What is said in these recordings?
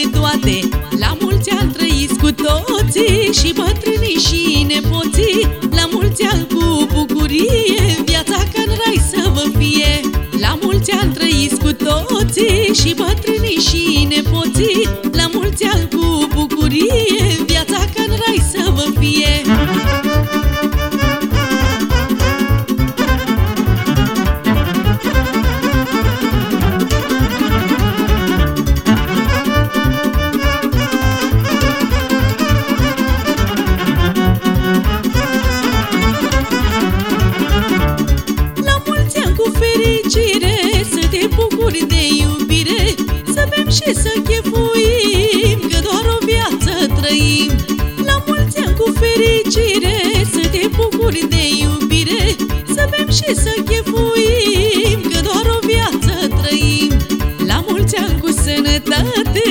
toate. La mulți ani trăiți cu toții Și bătrânii și nepoții. La mulți ani cu bucurie Viața ca în rai să vă fie. La mulți ani trăiți cu toții Și bătrânii te bucuri de iubire Să bem și să chefuim Că doar o viață trăim. La mulți ani cu fericire Să te bucuri de iubire Să bem și să chefuim Că doar o viață trăim. La mulți ani cu sănătate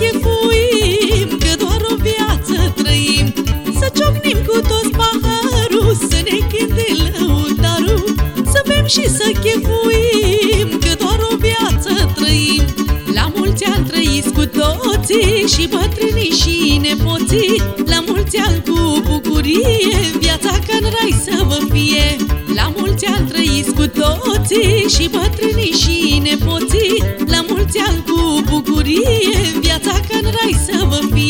chefuim Că doar o viață trăim. Să ciocnim cu toți paharul Să ne cânte lăutarul. Să bem și să chefuim Că doar o viață trăim. La mulți ani trăiți cu toții Și bătrânii și nepoții. La mulți ani cu bucurie Viața ca în rai să vă fie. La mulți ani trăiți cu toții Și bătrânii și nepoții. La mulți ani cu bucurie Viața ca în rai să vă fie